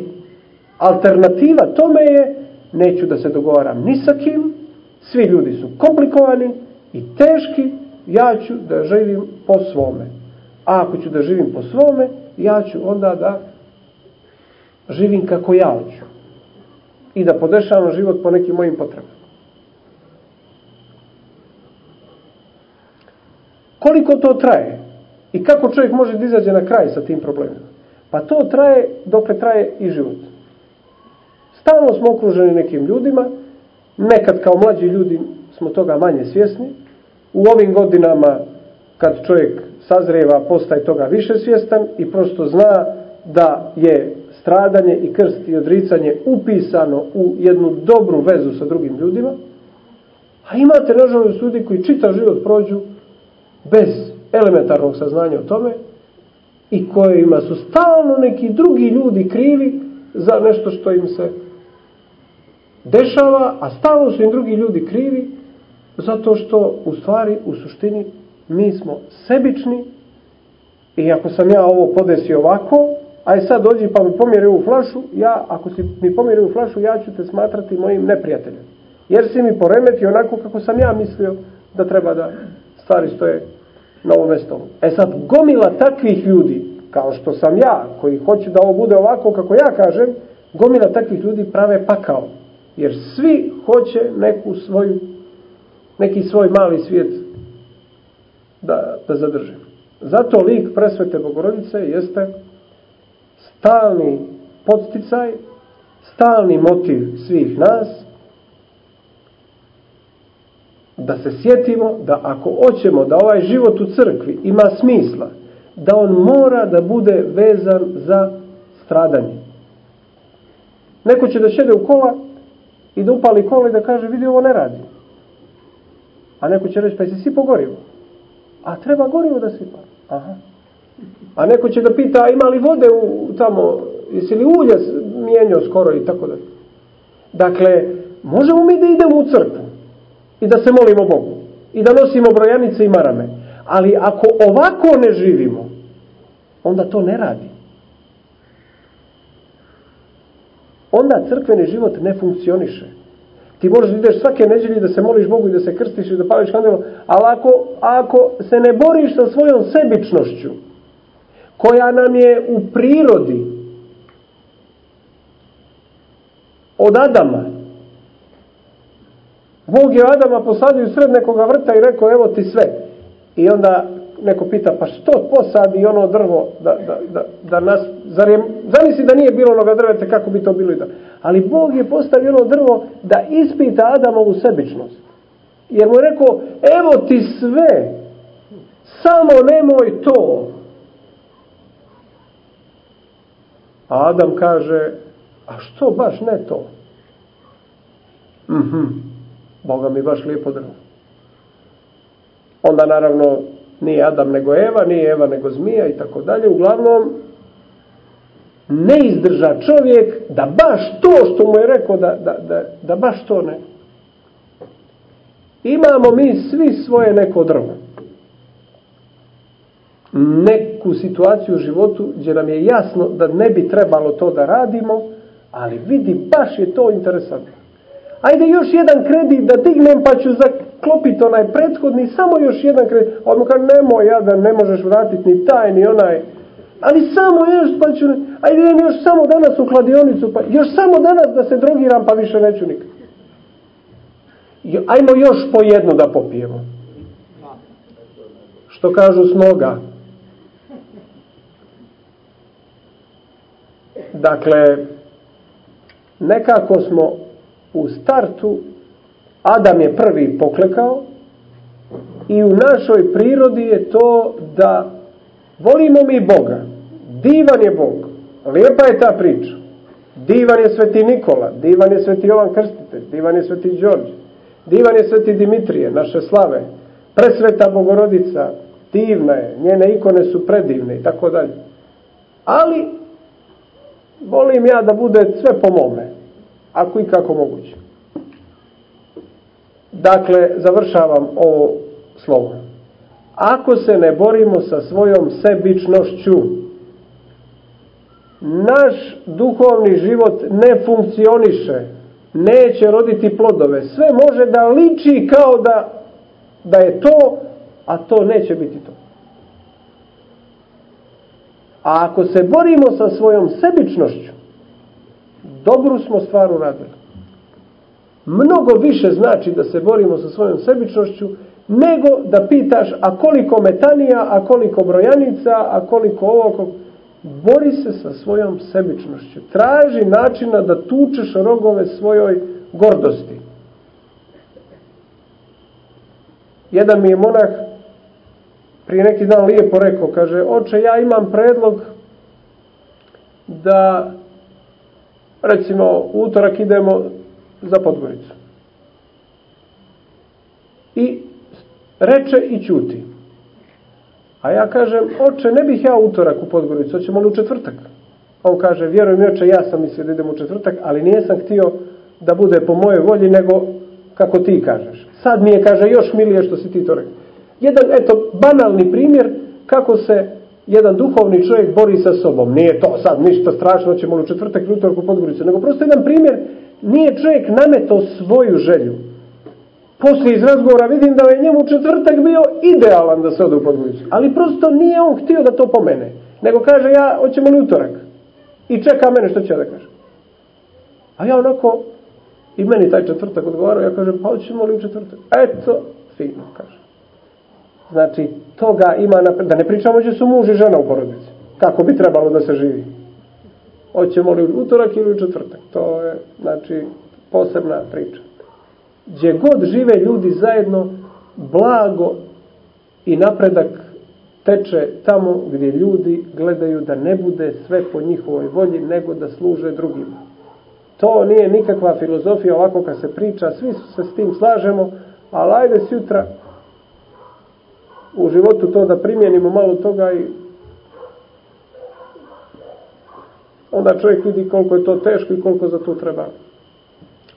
alternativa tome je, neću da se dogovaram ni sa kim, svi ljudi su komplikovani i teški, ja ću da živim po svome. A ako ću da živim po svome, ja ću onda da živim kako ja hoću. I da podešavam život po nekim mojim potrebama. Koliko to traje? I kako čovjek može da izađe na kraj sa tim problemima? Pa to traje dokle traje i život. Stalno smo okruženi nekim ljudima, nekad kao mlađi ljudi smo toga manje svjesni, u ovim godinama kad čovjek sazreva postaje toga više svjestan i prosto zna da je stradanje i krst i odricanje upisano u jednu dobru vezu sa drugim ljudima, a imate nažalost ljudi koji čita život prođu bez elementarnog saznanja o tome i kojima su stalno neki drugi ljudi krivi za nešto što im se dešava, a stalno su im drugi ljudi krivi zato što u stvari, u suštini, mi smo sebični i ako sam ja ovo podesio ovako, aj sad dođi pa mi pomjeri ovu flašu, ja, ako si mi pomjeri ovu flašu, ja ću te smatrati mojim neprijateljem. Jer si mi poremeti onako kako sam ja mislio da treba da stvari stoje na ovom stolu. E sad, gomila takvih ljudi, kao što sam ja, koji hoće da ovo bude ovako kako ja kažem, gomila takvih ljudi prave pakao. Jer svi hoće neku svoju, neki svoj mali svijet da, da zadrže. Zato lik presvete Bogorodice jeste stalni podsticaj, stalni motiv svih nas, da se sjetimo da ako hoćemo da ovaj život u crkvi ima smisla, da on mora da bude vezan za stradanje. Neko će da šede u kola i da upali kola i da kaže vidi ovo ne radi. A neko će reći pa jesi si pogorivo. A treba gorivo da sipa. Aha. A neko će da pita ima li vode u, tamo, jesi li ulje mijenjao skoro i tako da. Dakle, možemo mi da idemo u crkvu i da se molimo Bogu i da nosimo brojanice i marame. Ali ako ovako ne živimo, onda to ne radi. Onda crkveni život ne funkcioniše. Ti možeš da ideš svake neđelje da se moliš Bogu i da se krstiš i da pališ kandilo, ali ako, ako se ne boriš sa svojom sebičnošću, koja nam je u prirodi od Adama, Bog je Adama posadio sred nekoga vrta i rekao evo ti sve. I onda neko pita pa što posadi ono drvo da, da, da, da nas, zar je, zamisli da nije bilo onoga drveta kako bi to bilo i da. Ali Bog je postavio ono drvo da ispita Adamovu sebičnost. Jer mu je rekao evo ti sve, samo nemoj to. A Adam kaže a što baš ne to? Mhm. Boga mi baš lijepo drvo. Onda naravno nije Adam nego Eva, nije Eva nego zmija i tako dalje. Uglavnom, ne izdrža čovjek da baš to što mu je rekao, da, da, da, da baš to ne. Imamo mi svi svoje neko drvo. Neku situaciju u životu gdje nam je jasno da ne bi trebalo to da radimo, ali vidi, baš je to interesantno. Ajde još jedan kredit da dignem pa ću zaklopiti onaj prethodni, samo još jedan kredit. A on kaže, nemoj ja da ne možeš vratiti ni taj ni onaj. Ali samo još pa ću, ajde idem još samo danas u kladionicu, pa još samo danas da se drogiram pa više neću nikad. Ajmo još po jednu da popijemo. Što kažu smoga. Dakle, nekako smo u startu Adam je prvi poklekao i u našoj prirodi je to da volimo mi Boga. Divan je Bog. Lijepa je ta priča. Divan je sveti Nikola, divan je sveti Jovan Krstitelj, divan je sveti Đorđe, divan je sveti Dimitrije, naše slave, presveta Bogorodica, divna je, njene ikone su predivne i tako dalje. Ali, volim ja da bude sve po mome ako i kako moguće. Dakle, završavam ovo slovo. ako se ne borimo sa svojom sebičnošću. Naš duhovni život ne funkcioniše, neće roditi plodove. Sve može da liči kao da, da je to, a to neće biti to. A ako se borimo sa svojom sebičnošću, dobru smo stvar uradili. Mnogo više znači da se borimo sa svojom sebičnošću nego da pitaš a koliko metanija, a koliko brojanica, a koliko ovo. Bori se sa svojom sebičnošću. Traži načina da tučeš rogove svojoj gordosti. Jedan mi je monah prije neki dan lijepo rekao, kaže, oče, ja imam predlog da recimo utorak idemo za Podgoricu. I reče i ćuti. A ja kažem, oče, ne bih ja utorak u Podgoricu, hoćemo li u četvrtak? On kaže, vjeruj mi oče, ja sam mislio da idem u četvrtak, ali nijesam htio da bude po mojoj volji, nego kako ti kažeš. Sad mi je, kaže, još milije što si ti to rekao. Jedan, eto, banalni primjer kako se jedan duhovni čovjek bori sa sobom. Nije to sad ništa strašno, ćemo u četvrtak ili utorak u Podgoricu, nego prosto jedan primjer, nije čovjek nametao svoju želju. Poslije iz razgovora vidim da je njemu četvrtak bio idealan da se ode u Podgoricu. Ali prosto nije on htio da to pomene. Nego kaže ja, hoćemo li utorak? I čeka mene što će da kaže. A ja onako, i meni taj četvrtak odgovarao, ja kažem, pa hoćemo li u četvrtak? Eto, fino, kaže. Znači, toga ima, na, da ne pričamo gdje su muž i žena u porodici. Kako bi trebalo da se živi. Hoćemo li utorak ili u četvrtak. To je, znači, posebna priča. Gdje god žive ljudi zajedno, blago i napredak teče tamo gdje ljudi gledaju da ne bude sve po njihovoj volji, nego da služe drugima. To nije nikakva filozofija ovako kad se priča, svi se s tim slažemo, ali ajde sutra u životu to da primjenimo malo toga i onda čovjek vidi koliko je to teško i koliko za to treba.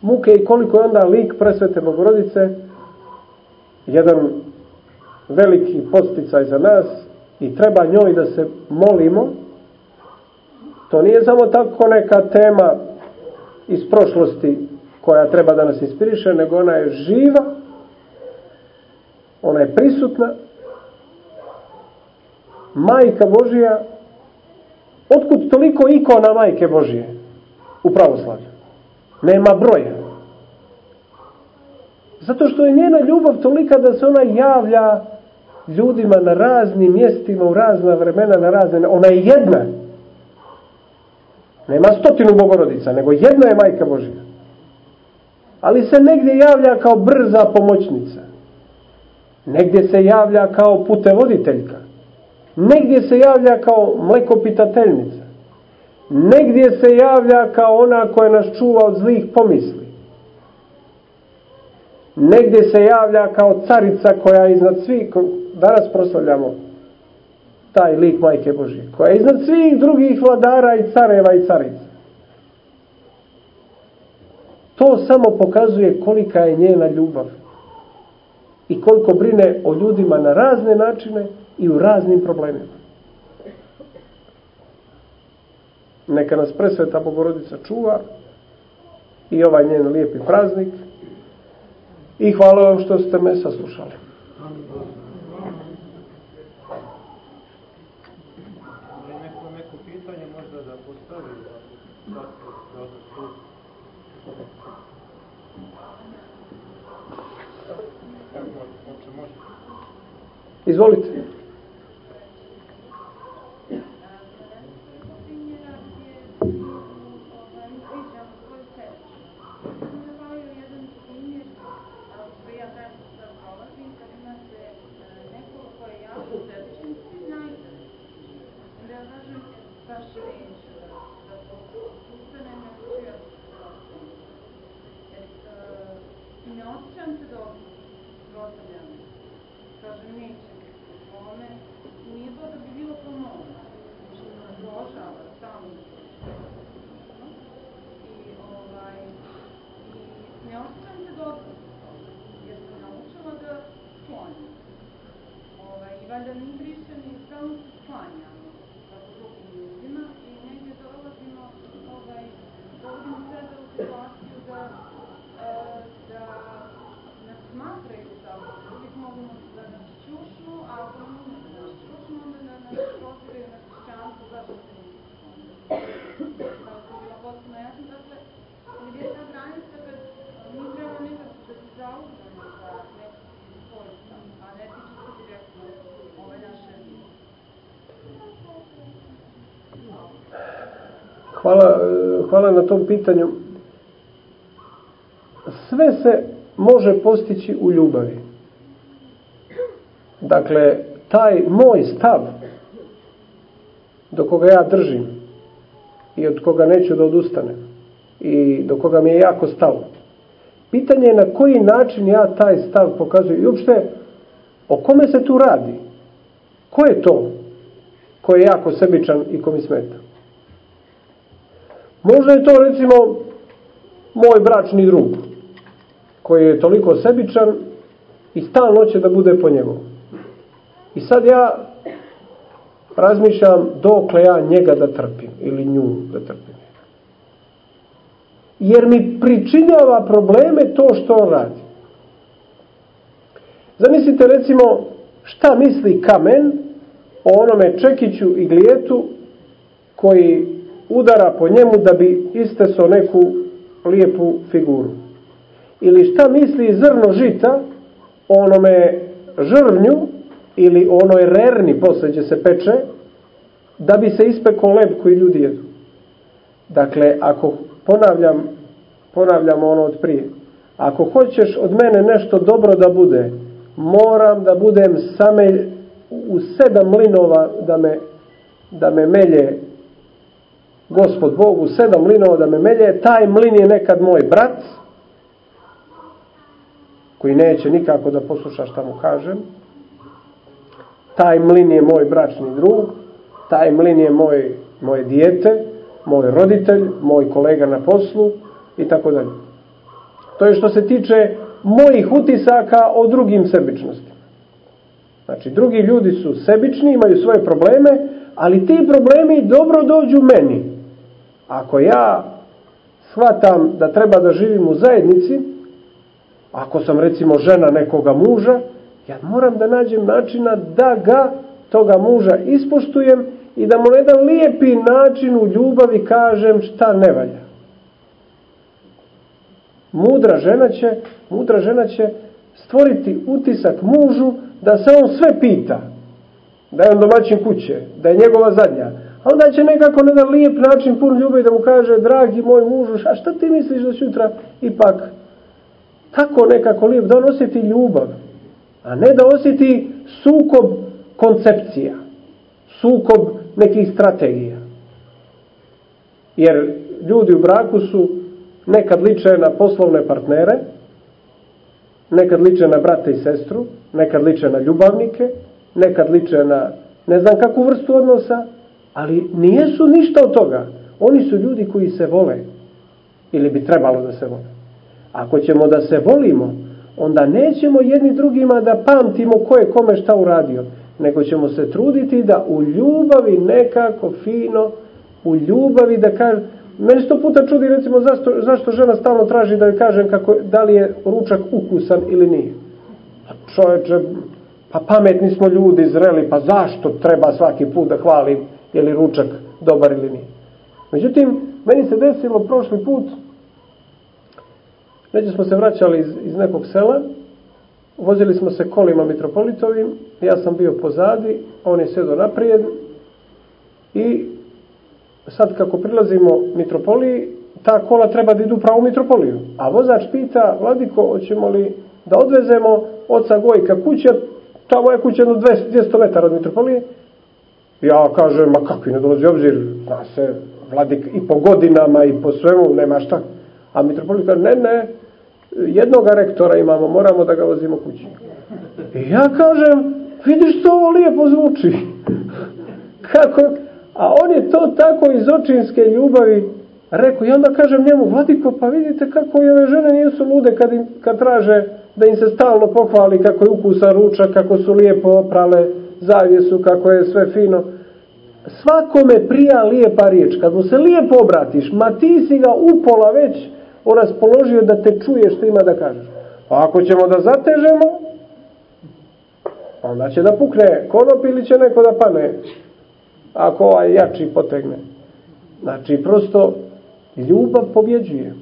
Muke i koliko je onda lik presvete Bogorodice jedan veliki posticaj za nas i treba njoj da se molimo. To nije samo tako neka tema iz prošlosti koja treba da nas inspiriše, nego ona je živa ona je prisutna majka Božija, otkud toliko ikona majke Božije u pravoslavlju? Nema broja. Zato što je njena ljubav tolika da se ona javlja ljudima na raznim mjestima, u razna vremena, na razne... Ona je jedna. Nema stotinu bogorodica, nego jedna je majka Božija. Ali se negdje javlja kao brza pomoćnica. Negdje se javlja kao putevoditeljka. Negdje se javlja kao mlekopitateljnica. Negdje se javlja kao ona koja nas čuva od zlih pomisli. Negdje se javlja kao carica koja je iznad svih, danas proslavljamo taj lik Majke Božije, koja je iznad svih drugih vladara i careva i carica. To samo pokazuje kolika je njena ljubav i koliko brine o ljudima na razne načine i u raznim problemima. Neka nas presveta Bogorodica čuva i ovaj njen lijepi praznik i hvala vam što ste me saslušali. Izvolite. Hvala, hvala na tom pitanju. Sve se može postići u ljubavi. Dakle, taj moj stav do koga ja držim i od koga neću da odustanem i do koga mi je jako stalo. Pitanje je na koji način ja taj stav pokazujem i uopšte o kome se tu radi? Ko je to ko je jako sebičan i ko mi smeta? Možda je to recimo moj bračni drug koji je toliko sebičan i stalno će da bude po njemu. I sad ja razmišljam dokle ja njega da trpim ili nju da trpim. Jer mi pričinjava probleme to što on radi. Zamislite recimo šta misli kamen o onome čekiću i glijetu koji udara po njemu da bi isteso neku lijepu figuru. Ili šta misli zrno žita o onome žrvnju ili onoj rerni posle će se peče da bi se ispekao leb koji ljudi jedu. Dakle, ako ponavljam, ponavljam ono od prije, ako hoćeš od mene nešto dobro da bude, moram da budem same u sedam linova da me, da me melje gospod Bog u sedam linova da me melje, taj mlin je nekad moj brat, koji neće nikako da posluša šta mu kažem, taj mlin je moj bračni drug, taj mlin je moj, moje dijete, moj roditelj, moj kolega na poslu i tako dalje. To je što se tiče mojih utisaka o drugim sebičnostima. Znači, drugi ljudi su sebični, imaju svoje probleme, ali ti problemi dobro dođu meni. Ako ja shvatam da treba da živim u zajednici, ako sam recimo žena nekoga muža, ja moram da nađem načina da ga, toga muža, ispoštujem i da mu na jedan lijepi način u ljubavi kažem šta ne valja. Mudra žena će, mudra žena će stvoriti utisak mužu da se on sve pita. Da je on domaćin kuće, da je njegova zadnja. A onda će nekako na jedan lijep način pun ljubavi da mu kaže, dragi moj mužu, a šta ti misliš da sutra ipak tako nekako lijep, da on osjeti ljubav, a ne da osjeti sukob koncepcija, sukob nekih strategija. Jer ljudi u braku su nekad liče na poslovne partnere, nekad liče na brate i sestru, nekad liče na ljubavnike, nekad liče na ne znam kakvu vrstu odnosa, ali nijesu ništa od toga. Oni su ljudi koji se vole, ili bi trebalo da se vole. Ako ćemo da se volimo, onda nećemo jedni drugima da pamtimo ko je kome šta uradio, nego ćemo se truditi da u ljubavi nekako fino, u ljubavi da kaže, meni sto puta čudi recimo zašto, zašto žena stalno traži da joj kažem kako, da li je ručak ukusan ili nije. Pa čovječe, pa pametni smo ljudi, zreli, pa zašto treba svaki put da hvalim je li ručak dobar ili nije. Međutim, meni se desilo prošli put, neđe smo se vraćali iz, iz nekog sela, vozili smo se kolima mitropolitovim, ja sam bio pozadi, on je sjedo naprijed i sad kako prilazimo mitropoliji, ta kola treba da idu pravo u mitropoliju. A vozač pita, Vladiko, hoćemo li da odvezemo oca Gojka kuće, tamo je kuća jedno 200 metara od mitropolije, Ja kažem, ma kakvi ne dolazi obzir, da se vladik i po godinama i po svemu, nema šta. A mitropolit kaže, ne, ne, jednog rektora imamo, moramo da ga vozimo kući. I ja kažem, vidiš što ovo lijepo zvuči. *laughs* Kako? A on je to tako iz očinske ljubavi rekao. I onda kažem njemu, Vladiko, pa vidite kako i ove žene nisu lude kad, im, kad traže da im se stalno pohvali kako je ukusan ručak, kako su lijepo oprale, zavjesu, kako je sve fino. Svakome prija lijepa riječ. Kad mu se lijepo obratiš, ma ti si ga upola već raspoložio da te čuje što ima da kažeš. A ako ćemo da zatežemo, onda će da pukne konop ili će neko da pane. Ako ovaj jači potegne. Znači, prosto, ljubav pobjeđuje.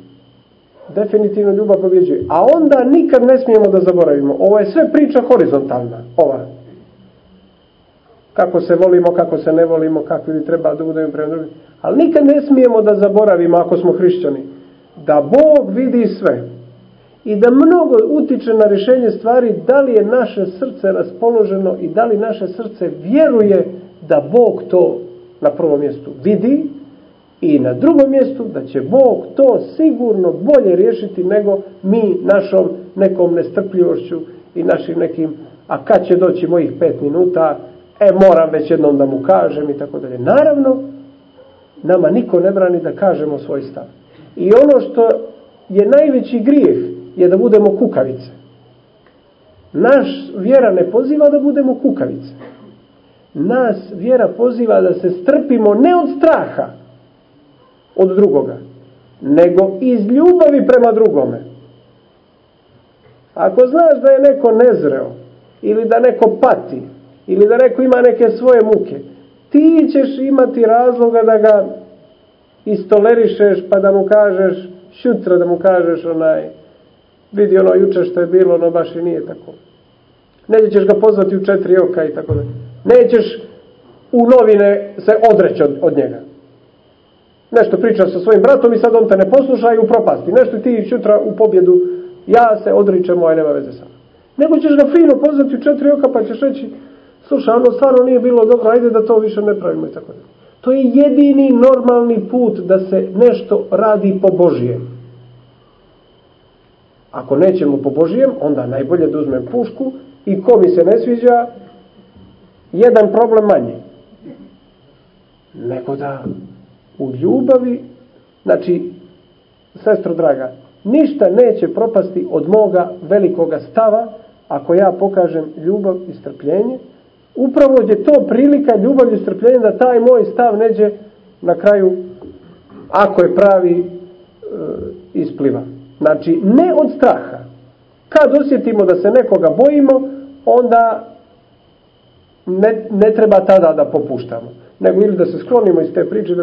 definitivno ljubav pobjeđuje. A onda nikad ne smijemo da zaboravimo. Ovo je sve priča horizontalna. Ova. Kako se volimo, kako se ne volimo, kako li treba da budemo prema drugim. Ali nikad ne smijemo da zaboravimo, ako smo hrišćani, da Bog vidi sve. I da mnogo utiče na rješenje stvari da li je naše srce raspoloženo i da li naše srce vjeruje da Bog to na prvom mjestu vidi i na drugom mjestu da će Bog to sigurno bolje riješiti nego mi našom nekom nestrpljivošću i našim nekim, a kad će doći mojih pet minuta, e moram već jednom da mu kažem i tako dalje. Naravno, nama niko ne brani da kažemo svoj stav. I ono što je najveći grijeh je da budemo kukavice. Naš vjera ne poziva da budemo kukavice. Nas vjera poziva da se strpimo ne od straha, od drugoga, nego iz ljubavi prema drugome. Ako znaš da je neko nezreo, ili da neko pati, ili da neko ima neke svoje muke, ti ćeš imati razloga da ga istolerišeš pa da mu kažeš, šutra da mu kažeš onaj, vidi ono juče što je bilo, ono baš i nije tako. Nećeš ga pozvati u četiri oka i tako da. Nećeš u novine se odreći od, od njega. Nešto pričaš sa svojim bratom i sad on te ne posluša i u propasti. Nešto ti sutra u pobjedu, ja se odričem, moj nema veze sa. Nego ćeš ga fino pozvati u četiri oka pa ćeš reći, slušaj, ono stvarno nije bilo dobro, ajde da to više ne pravimo i tako da. To je jedini normalni put da se nešto radi po Božijem. Ako nećemo po Božijem, onda najbolje da uzmem pušku i ko mi se ne sviđa, jedan problem manje. Nego da u ljubavi, znači, sestro draga, ništa neće propasti od moga velikoga stava ako ja pokažem ljubav i strpljenje. Upravo je to prilika ljubav i strpljenje da taj moj stav neđe na kraju, ako je pravi, e, ispliva. Znači, ne od straha. Kad osjetimo da se nekoga bojimo, onda ne, ne treba tada da popuštamo. Nego ili da se sklonimo iz te priče,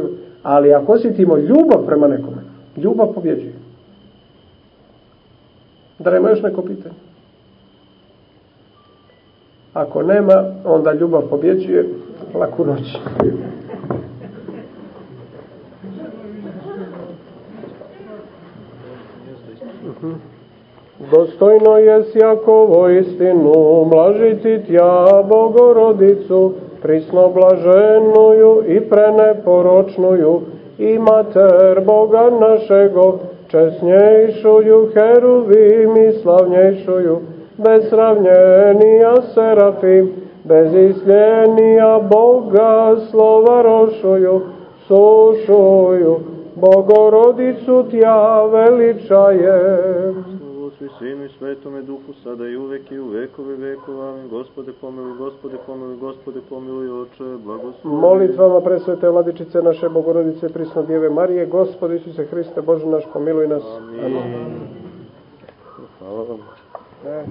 ali ako osjetimo ljubav prema nekome, ljubav pobjeđuje. Da ima još neko pitanje? Ako nema, onda ljubav pobjeđuje. Laku noć. Dostojno je Jakovo istinu, mlažiti tja Bogorodicu, prisno blaženuju i preneporočnuju, i mater Boga našego, česnjejšuju heruvim i slavnjejšuju, bez sravnjenija serafim, bez isljenija Boga slova rošuju, sušuju, Bogorodicu tja veličajem. Otcu i Sinu i Svetome Duhu, sada i uvek i u vekove vekova. Amin. Gospode pomiluj, Gospode pomiluj, Gospode pomiluj, Oče, blagoslovi. Molitvama presvete vladičice naše Bogorodice, prisno Djeve Marije, Gospode Isuse Hriste, Bože naš, pomiluj nas. Amin. Amin. Hvala vam. E.